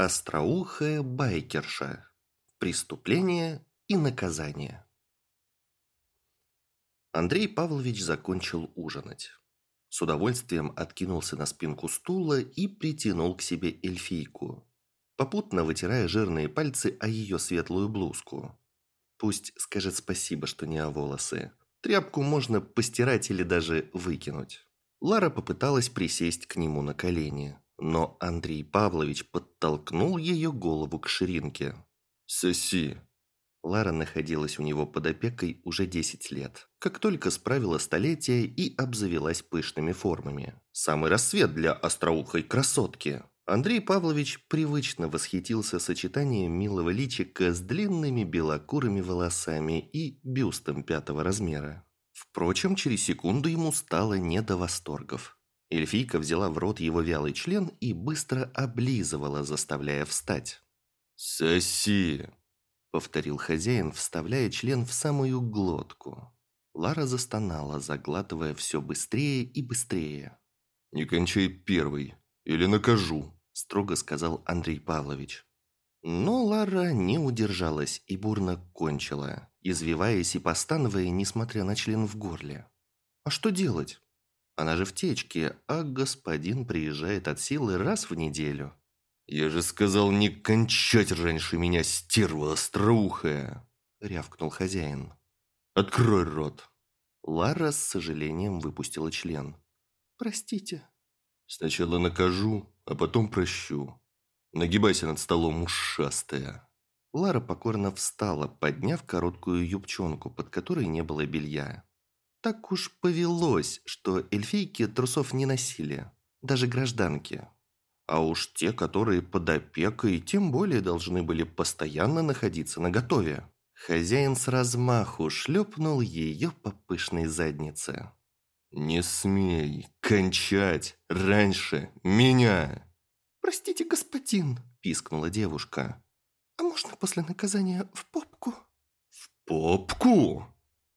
Остроухая байкерша. Преступление и наказание. Андрей Павлович закончил ужинать. С удовольствием откинулся на спинку стула и притянул к себе эльфийку, попутно вытирая жирные пальцы о ее светлую блузку. Пусть скажет спасибо, что не о волосы. Тряпку можно постирать или даже выкинуть. Лара попыталась присесть к нему на колени, но Андрей Павлович подтолкнул ее голову к ширинке. «Соси!» Лара находилась у него под опекой уже 10 лет. Как только справила столетие и обзавелась пышными формами. Самый рассвет для остроухой красотки. Андрей Павлович привычно восхитился сочетанием милого личика с длинными белокурыми волосами и бюстом пятого размера. Впрочем, через секунду ему стало не до восторгов. Эльфийка взяла в рот его вялый член и быстро облизывала, заставляя встать. «Соси!» – повторил хозяин, вставляя член в самую глотку. Лара застонала, заглатывая все быстрее и быстрее. «Не кончай первый, или накажу», – строго сказал Андрей Павлович. Но Лара не удержалась и бурно кончила, извиваясь и постановая, несмотря на член в горле. «А что делать?» Она же в течке, а господин приезжает от силы раз в неделю. «Я же сказал не кончать раньше меня, стерва остроухая!» – рявкнул хозяин. «Открой рот!» Лара с сожалением выпустила член. «Простите». «Сначала накажу, а потом прощу. Нагибайся над столом, ушастая». Лара покорно встала, подняв короткую юбчонку, под которой не было белья. Так уж повелось, что эльфийки трусов не носили, даже гражданки. А уж те, которые под опекой, тем более должны были постоянно находиться на готове. Хозяин с размаху шлепнул ее по пышной заднице. «Не смей кончать раньше меня!» «Простите, господин!» – пискнула девушка. «А можно после наказания в попку?» «В попку?»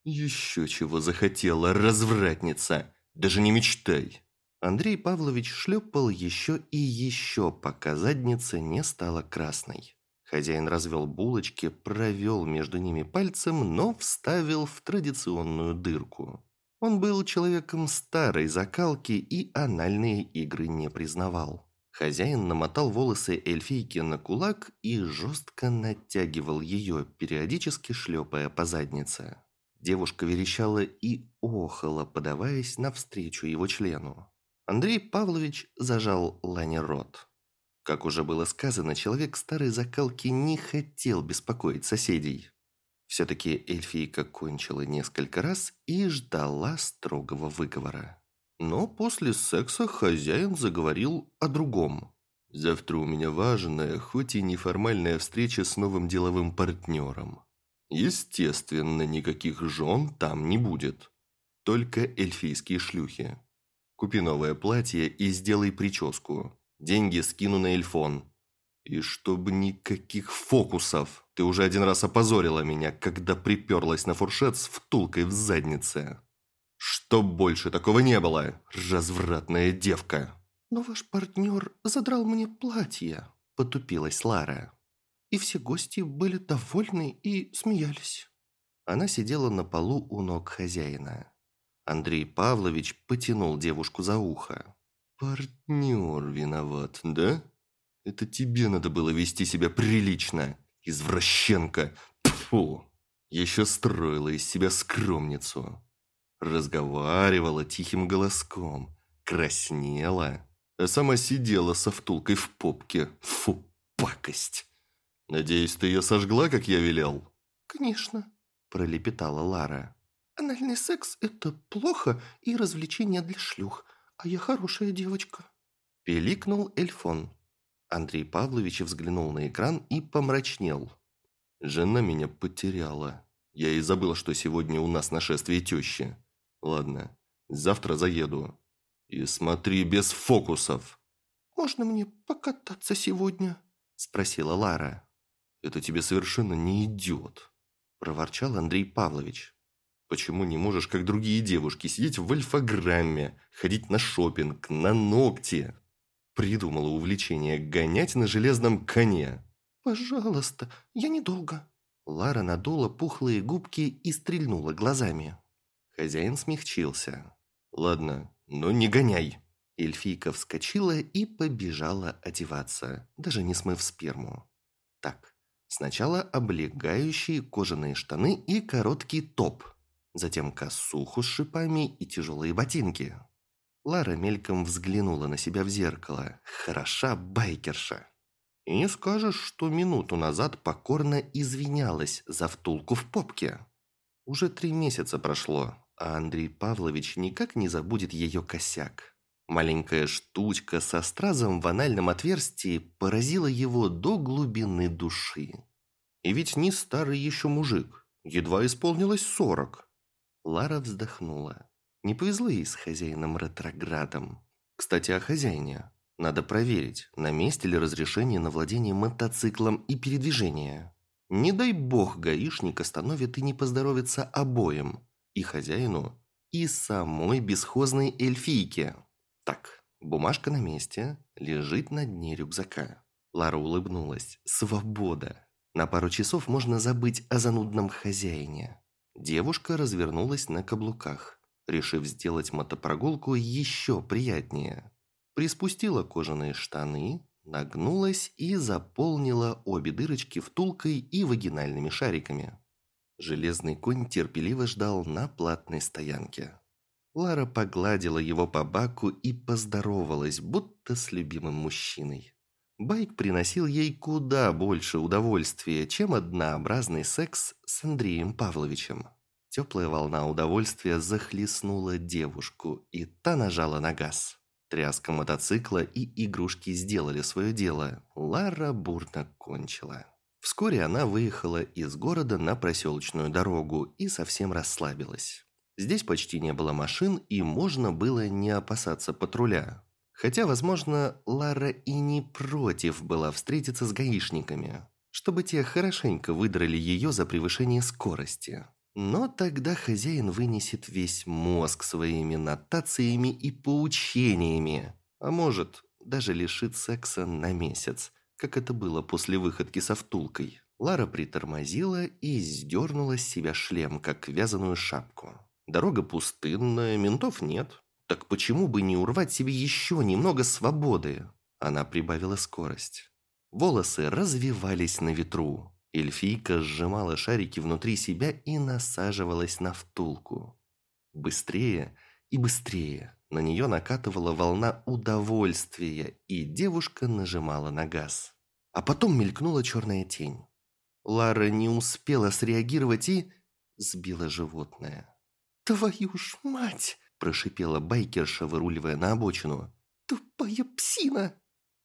«Еще чего захотела, развратница! Даже не мечтай!» Андрей Павлович шлепал еще и еще, пока задница не стала красной. Хозяин развел булочки, провел между ними пальцем, но вставил в традиционную дырку. Он был человеком старой закалки и анальные игры не признавал. Хозяин намотал волосы эльфийки на кулак и жестко натягивал ее, периодически шлепая по заднице. Девушка верещала и охала, подаваясь навстречу его члену. Андрей Павлович зажал Лане рот. Как уже было сказано, человек старой закалки не хотел беспокоить соседей. Все-таки эльфийка кончила несколько раз и ждала строгого выговора. Но после секса хозяин заговорил о другом. «Завтра у меня важная, хоть и неформальная встреча с новым деловым партнером. Естественно, никаких жен там не будет. Только эльфийские шлюхи. Купи новое платье и сделай прическу. Деньги скину на эльфон. И чтобы никаких фокусов. Ты уже один раз опозорила меня, когда приперлась на фуршет с втулкой в заднице. Чтоб больше такого не было, развратная девка. «Но ваш партнер задрал мне платье», – потупилась Лара и все гости были довольны и смеялись. Она сидела на полу у ног хозяина. Андрей Павлович потянул девушку за ухо. «Партнер виноват, да? Это тебе надо было вести себя прилично, извращенка! Тьфу! Еще строила из себя скромницу. Разговаривала тихим голоском, краснела, а сама сидела со втулкой в попке. Фу, пакость!» «Надеюсь, ты ее сожгла, как я велел?» «Конечно», – пролепетала Лара. «Анальный секс – это плохо и развлечение для шлюх, а я хорошая девочка». Пиликнул Эльфон. Андрей Павлович взглянул на экран и помрачнел. «Жена меня потеряла. Я и забыл, что сегодня у нас нашествие тещи. Ладно, завтра заеду. И смотри без фокусов». «Можно мне покататься сегодня?» – спросила Лара. Это тебе совершенно не идет», – проворчал Андрей Павлович. «Почему не можешь, как другие девушки, сидеть в альфаграмме, ходить на шопинг, на ногти? придумала увлечение гонять на железном коне?» «Пожалуйста, я недолго». Лара надула пухлые губки и стрельнула глазами. Хозяин смягчился. «Ладно, но не гоняй». Эльфийка вскочила и побежала одеваться, даже не смыв сперму. Так, сначала облегающие кожаные штаны и короткий топ, затем косуху с шипами и тяжелые ботинки. Лара мельком взглянула на себя в зеркало. Хороша байкерша. И не скажешь, что минуту назад покорно извинялась за втулку в попке. Уже три месяца прошло, а Андрей Павлович никак не забудет ее косяк. Маленькая штучка со стразом в анальном отверстии поразила его до глубины души. И ведь не старый еще мужик, едва исполнилось сорок. Лара вздохнула. Не повезло ей с хозяином-ретроградом. Кстати, о хозяине. Надо проверить, на месте ли разрешение на владение мотоциклом и передвижение. Не дай бог гаишник остановит и не поздоровится обоим. И хозяину, и самой бесхозной эльфийке. Так, бумажка на месте, лежит на дне рюкзака. Лара улыбнулась. Свобода. На пару часов можно забыть о занудном хозяине. Девушка развернулась на каблуках, решив сделать мотопрогулку еще приятнее. Приспустила кожаные штаны, нагнулась и заполнила обе дырочки втулкой и вагинальными шариками. Железный конь терпеливо ждал на платной стоянке. Лара погладила его по баку и поздоровалась, будто с любимым мужчиной. Байк приносил ей куда больше удовольствия, чем однообразный секс с Андреем Павловичем. Теплая волна удовольствия захлестнула девушку, и та нажала на газ. Тряска мотоцикла и игрушки сделали свое дело. Лара бурно кончила. Вскоре она выехала из города на проселочную дорогу и совсем расслабилась. Здесь почти не было машин, и можно было не опасаться патруля. Хотя, возможно, Лара и не против была встретиться с гаишниками, чтобы те хорошенько выдрали ее за превышение скорости. Но тогда хозяин вынесет весь мозг своими нотациями и поучениями, а может, даже лишит секса на месяц, как это было после выходки со втулкой. Лара притормозила и сдернула с себя шлем, как вязаную шапку. Дорога пустынная, ментов нет. Так почему бы не урвать себе еще немного свободы? Она прибавила скорость. Волосы развивались на ветру. Эльфийка сжимала шарики внутри себя и насаживалась на втулку. Быстрее и быстрее на нее накатывала волна удовольствия, и девушка нажимала на газ. А потом мелькнула черная тень. Лара не успела среагировать и сбила животное. «Твою ж мать!» – прошипела байкерша, выруливая на обочину. «Тупая псина!»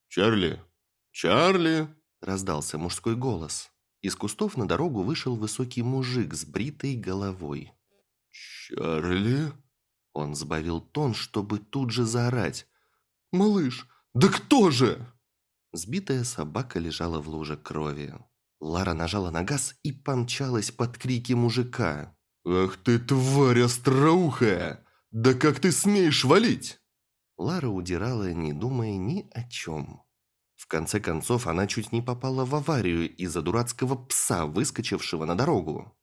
«Чарли! Чарли!» – раздался мужской голос. Из кустов на дорогу вышел высокий мужик с бритой головой. «Чарли?» Он сбавил тон, чтобы тут же заорать. «Малыш, да кто же?» Сбитая собака лежала в луже крови. Лара нажала на газ и помчалась под крики мужика. «Ах ты, тварь остроухая! Да как ты смеешь валить?» Лара удирала, не думая ни о чем. В конце концов, она чуть не попала в аварию из-за дурацкого пса, выскочившего на дорогу.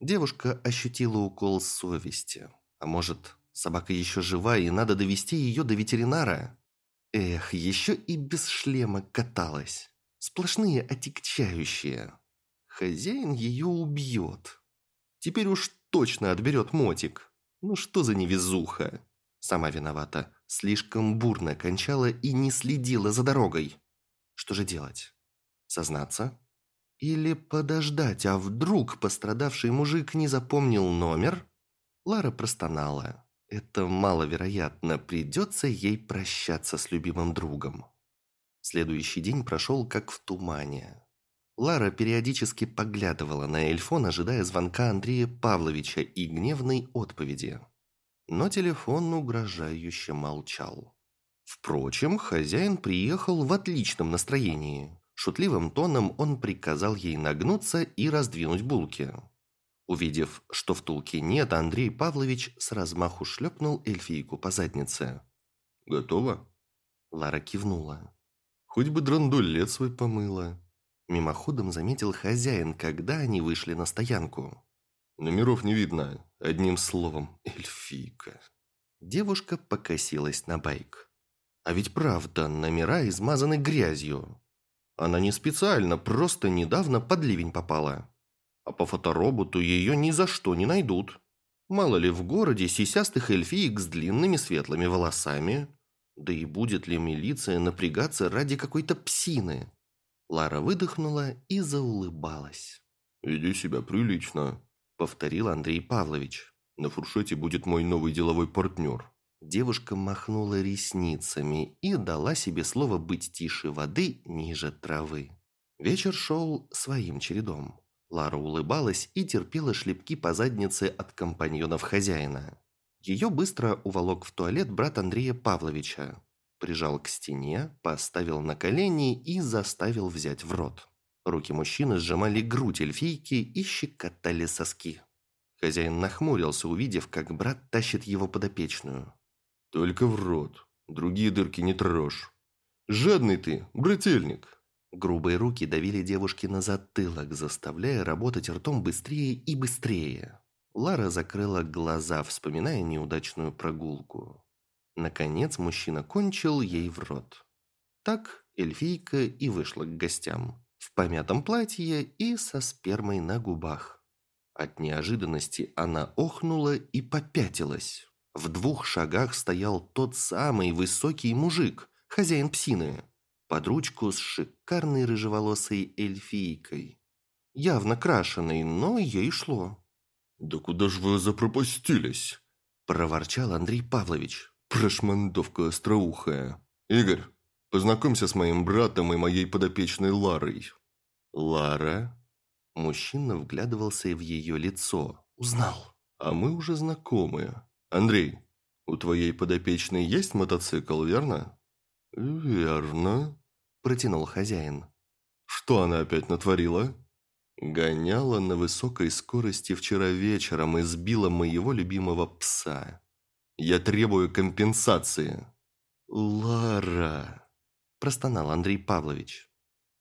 Девушка ощутила укол совести. А может, собака еще жива и надо довести ее до ветеринара? Эх, еще и без шлема каталась. Сплошные отягчающие. Хозяин ее убьет. Теперь уж точно отберет мотик. Ну что за невезуха? Сама виновата. Слишком бурно кончала и не следила за дорогой. Что же делать? Сознаться? Или подождать, а вдруг пострадавший мужик не запомнил номер? Лара простонала. Это маловероятно, придется ей прощаться с любимым другом. Следующий день прошел как в тумане. Лара периодически поглядывала на Эльфон, ожидая звонка Андрея Павловича и гневной отповеди. Но телефон угрожающе молчал. Впрочем, хозяин приехал в отличном настроении. Шутливым тоном он приказал ей нагнуться и раздвинуть булки. Увидев, что втулки нет, Андрей Павлович с размаху шлепнул эльфийку по заднице. «Готово?» Лара кивнула. «Хоть бы драндулет свой помыла». Мимоходом заметил хозяин, когда они вышли на стоянку. «Номеров не видно. Одним словом, эльфийка». Девушка покосилась на байк. А ведь правда, номера измазаны грязью. Она не специально, просто недавно под ливень попала. А по фотороботу ее ни за что не найдут. Мало ли в городе сисястых эльфиек с длинными светлыми волосами. Да и будет ли милиция напрягаться ради какой-то псины? Лара выдохнула и заулыбалась. «Веди себя прилично», — повторил Андрей Павлович. «На фуршете будет мой новый деловой партнер». Девушка махнула ресницами и дала себе слово быть тише воды, ниже травы. Вечер шел своим чередом. Лара улыбалась и терпела шлепки по заднице от компаньонов хозяина. Ее быстро уволок в туалет брат Андрея Павловича. Прижал к стене, поставил на колени и заставил взять в рот. Руки мужчины сжимали грудь эльфийки и щекотали соски. Хозяин нахмурился, увидев, как брат тащит его подопечную. «Только в рот. Другие дырки не трожь. Жадный ты, брательник!» Грубые руки давили девушке на затылок, заставляя работать ртом быстрее и быстрее. Лара закрыла глаза, вспоминая неудачную прогулку. Наконец мужчина кончил ей в рот. Так эльфийка и вышла к гостям. В помятом платье и со спермой на губах. От неожиданности она охнула и попятилась. В двух шагах стоял тот самый высокий мужик, хозяин псины, под ручку с шикарной рыжеволосой эльфийкой. Явно крашеной, но ей шло. «Да куда ж вы запропастились?» – проворчал Андрей Павлович. «Прошмандовка остроухая. Игорь, познакомься с моим братом и моей подопечной Ларой». «Лара?» Мужчина вглядывался в ее лицо. Узнал. «А мы уже знакомы. «Андрей, у твоей подопечной есть мотоцикл, верно?» «Верно», – протянул хозяин. «Что она опять натворила?» «Гоняла на высокой скорости вчера вечером и сбила моего любимого пса. Я требую компенсации». «Лара», – простонал Андрей Павлович.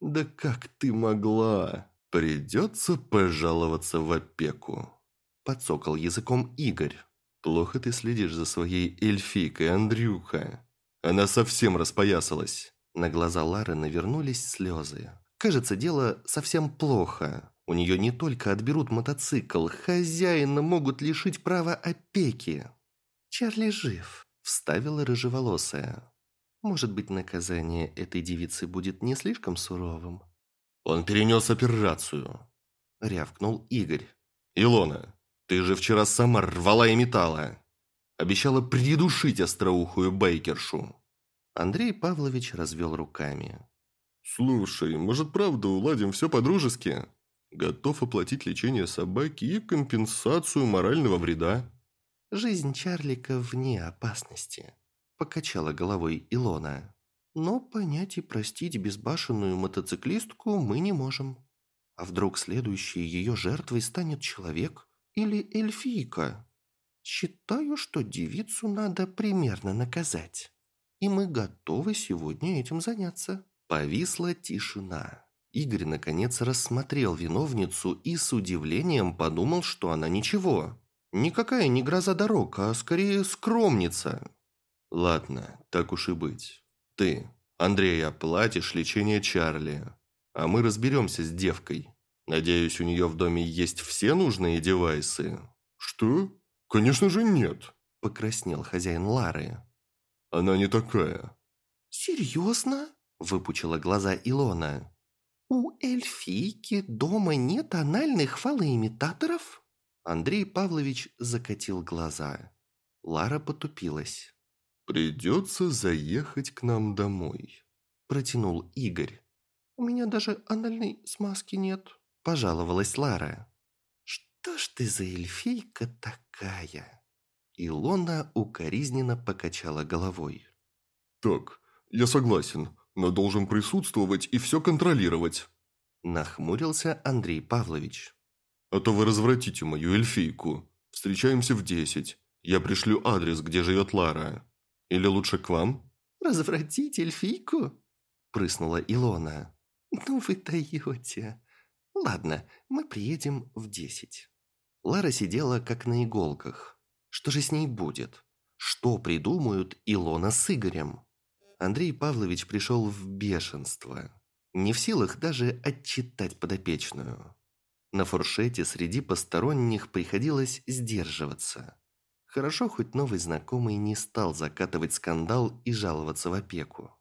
«Да как ты могла? Придется пожаловаться в опеку», – подсокал языком Игорь. «Плохо ты следишь за своей эльфийкой, Андрюха. Она совсем распоясалась». На глаза Лары навернулись слезы. Кажется, дело совсем плохо. У нее не только отберут мотоцикл, хозяина могут лишить права опеки. «Чарли жив», – вставила рыжеволосая. «Может быть, наказание этой девицы будет не слишком суровым?» «Он перенес операцию», – рявкнул Игорь. «Илона, ты же вчера сама рвала и металла. Обещала придушить остроухую байкершу. Андрей Павлович развел руками. «Слушай, может, правда уладим все по-дружески? Готов оплатить лечение собаки и компенсацию морального вреда». «Жизнь Чарлика вне опасности», – покачала головой Илона. «Но понять и простить безбашенную мотоциклистку мы не можем. А вдруг следующей ее жертвой станет человек, или эльфийка. Считаю, что девицу надо примерно наказать. И мы готовы сегодня этим заняться». Повисла тишина. Игорь наконец рассмотрел виновницу и с удивлением подумал, что она ничего. Никакая не гроза дорог, а скорее скромница. «Ладно, так уж и быть. Ты, Андрей, оплатишь лечение Чарли, а мы разберемся с девкой. Надеюсь, у нее в доме есть все нужные девайсы?» «Что? Конечно же нет!» – покраснел хозяин Лары. «Она не такая». «Серьезно?» – выпучила глаза Илона. «У эльфийки дома нет анальных фалоимитаторов?» Андрей Павлович закатил глаза. Лара потупилась. «Придется заехать к нам домой», – протянул Игорь. «У меня даже анальной смазки нет», – пожаловалась Лара. «Что ж ты за эльфийка такая?» Илона укоризненно покачала головой. «Так, я согласен, но должен присутствовать и все контролировать», – нахмурился Андрей Павлович. «А то вы развратите мою эльфийку. Встречаемся в десять. Я пришлю адрес, где живет Лара. Или лучше к вам?» развратить эльфийку?» Прыснула Илона. «Ну вы даете. Ладно, мы приедем в десять». Лара сидела как на иголках. Что же с ней будет? Что придумают Илона с Игорем? Андрей Павлович пришел в бешенство. Не в силах даже отчитать подопечную. На фуршете среди посторонних приходилось сдерживаться. Хорошо, хоть новый знакомый не стал закатывать скандал и жаловаться в опеку.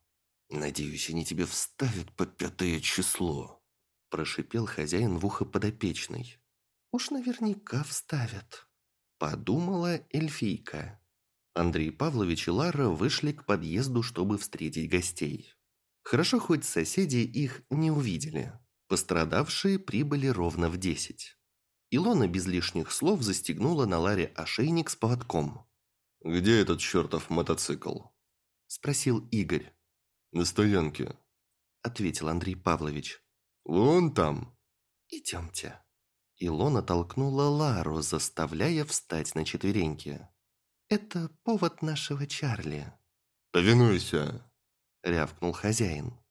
«Надеюсь, они тебе вставят по пятое число», – прошипел хозяин в ухо подопечной. «Уж наверняка вставят», – подумала эльфийка. Андрей Павлович и Лара вышли к подъезду, чтобы встретить гостей. Хорошо, хоть соседи их не увидели. Пострадавшие прибыли ровно в десять. Илона без лишних слов застегнула на Ларе ошейник с поводком. «Где этот чертов мотоцикл?» – спросил Игорь. «На стоянке», – ответил Андрей Павлович. «Вон там». «Идемте». Илона толкнула Лару, заставляя встать на четвереньки. «Это повод нашего Чарли». «Повинуйся», – рявкнул хозяин.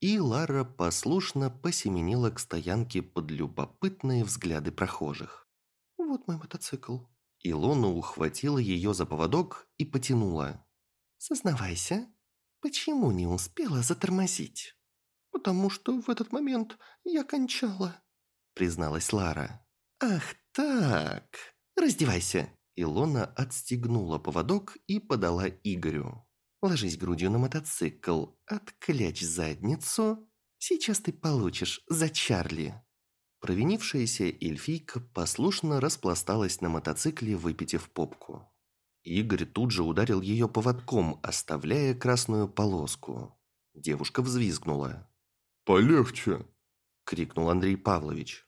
И Лара послушно посеменила к стоянке под любопытные взгляды прохожих. «Вот мой мотоцикл». Илона ухватила ее за поводок и потянула. «Сознавайся, почему не успела затормозить?» «Потому что в этот момент я кончала», призналась Лара. «Ах так! Раздевайся!» Илона отстегнула поводок и подала Игорю. Ложись грудью на мотоцикл, отклячь задницу. Сейчас ты получишь за Чарли». Провинившаяся эльфийка послушно распласталась на мотоцикле, выпитив попку. Игорь тут же ударил ее поводком, оставляя красную полоску. Девушка взвизгнула. «Полегче!» – крикнул Андрей Павлович.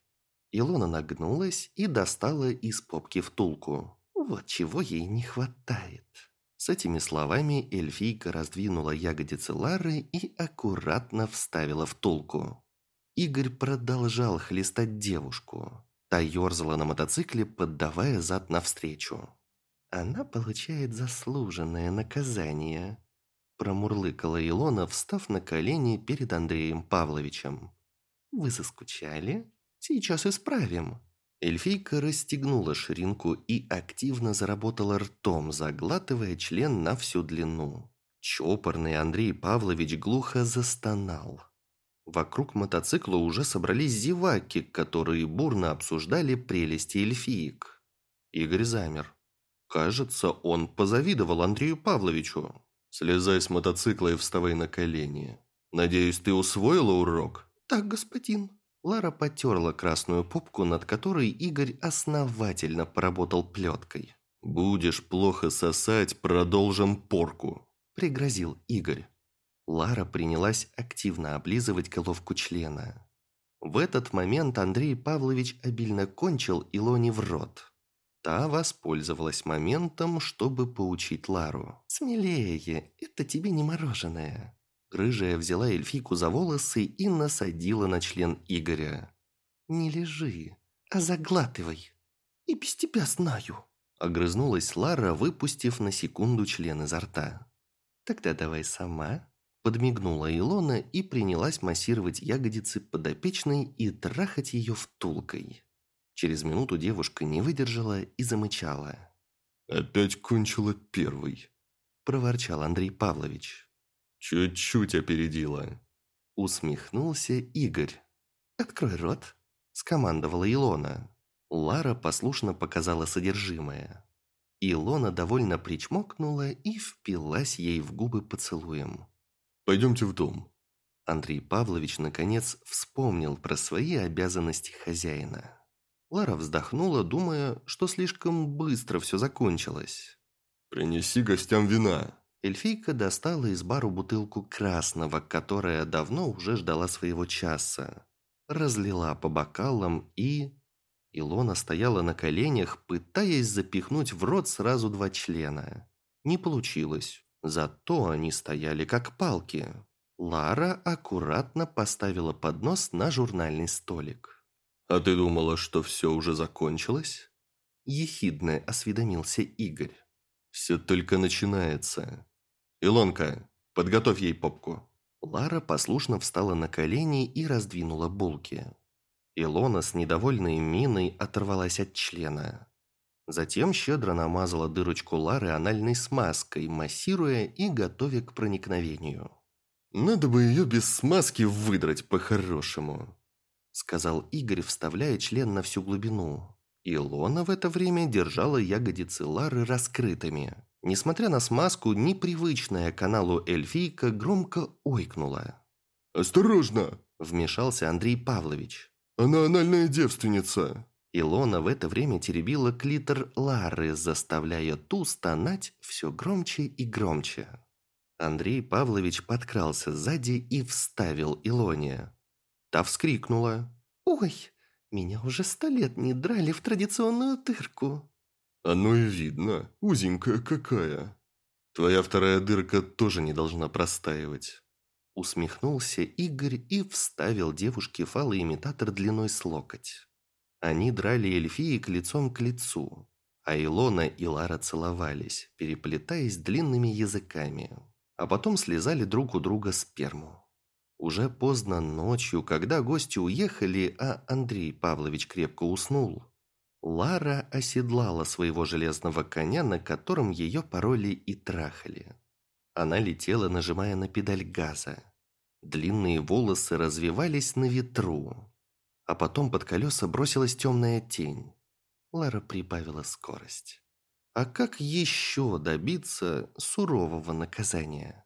Илона нагнулась и достала из попки втулку. Вот чего ей не хватает. С этими словами эльфийка раздвинула ягодицы Лары и аккуратно вставила втулку. Игорь продолжал хлестать девушку. Та ерзала на мотоцикле, поддавая зад навстречу. «Она получает заслуженное наказание», промурлыкала Илона, встав на колени перед Андреем Павловичем. «Вы заскучали? Сейчас исправим». Эльфийка расстегнула ширинку и активно заработала ртом, заглатывая член на всю длину. Чопорный Андрей Павлович глухо застонал. Вокруг мотоцикла уже собрались зеваки, которые бурно обсуждали прелести эльфиек. Игорь замер. Кажется, он позавидовал Андрею Павловичу. «Слезай с мотоцикла и вставай на колени. Надеюсь, ты усвоила урок?» «Так, господин», Лара потерла красную попку, над которой Игорь основательно поработал плеткой. «Будешь плохо сосать, продолжим порку», – пригрозил Игорь. Лара принялась активно облизывать головку члена. В этот момент Андрей Павлович обильно кончил Илоне в рот. Та воспользовалась моментом, чтобы поучить Лару. «Смелее, это тебе не мороженое». Рыжая взяла эльфийку за волосы и насадила на член Игоря. «Не лежи, а заглатывай. И без тебя знаю». Огрызнулась Лара, выпустив на секунду член изо рта. «Тогда давай сама». Подмигнула Илона и принялась массировать ягодицы подопечной и трахать ее втулкой. Через минуту девушка не выдержала и замычала. «Опять кончила первый», – проворчал Андрей Павлович. «Чуть-чуть опередила». Усмехнулся Игорь. «Открой рот», – скомандовала Илона. Лара послушно показала содержимое. Илона довольно причмокнула и впилась ей в губы поцелуем. «Пойдемте в дом». Андрей Павлович наконец вспомнил про свои обязанности хозяина. Лара вздохнула, думая, что слишком быстро все закончилось. «Принеси гостям вина», Эльфийка достала из бару бутылку красного, которая давно уже ждала своего часа. Разлила по бокалам и... Илона стояла на коленях, пытаясь запихнуть в рот сразу два члена. Не получилось. Зато они стояли как палки. Лара аккуратно поставила поднос на журнальный столик. «А ты думала, что все уже закончилось?» Ехидно осведомился Игорь. «Все только начинается. «Илонка, Подготовь ей попку». Лара послушно встала на колени и раздвинула булки. Илона с недовольной миной оторвалась от члена. Затем щедро намазала дырочку Лары анальной смазкой, массируя и готовя к проникновению. «Надо бы ее без смазки выдрать по-хорошему», сказал Игорь, вставляя член на всю глубину. Илона в это время держала ягодицы Лары раскрытыми. Несмотря на смазку, непривычная каналу эльфийка громко ойкнула. «Осторожно!» – вмешался Андрей Павлович. «Она анальная девственница!» Илона в это время теребила клитор Лары, заставляя ту стонать все громче и громче. Андрей Павлович подкрался сзади и вставил Илоне. Та вскрикнула. «Ой, меня уже сто лет не драли в традиционную дырку». «Оно и видно, узенькая какая. Твоя вторая дырка тоже не должна простаивать». Усмехнулся Игорь и вставил девушке фалоимитатор длиной с локоть. Они драли эльфиек лицом к лицу, а Илона и Лара целовались, переплетаясь длинными языками, а потом слезали друг у друга сперму. Уже поздно ночью, когда гости уехали, а Андрей Павлович крепко уснул, Лара оседлала своего железного коня, на котором ее пороли и трахали. Она летела, нажимая на педаль газа. Длинные волосы развивались на ветру, а потом под колеса бросилась темная тень. Лара прибавила скорость. А как еще добиться сурового наказания?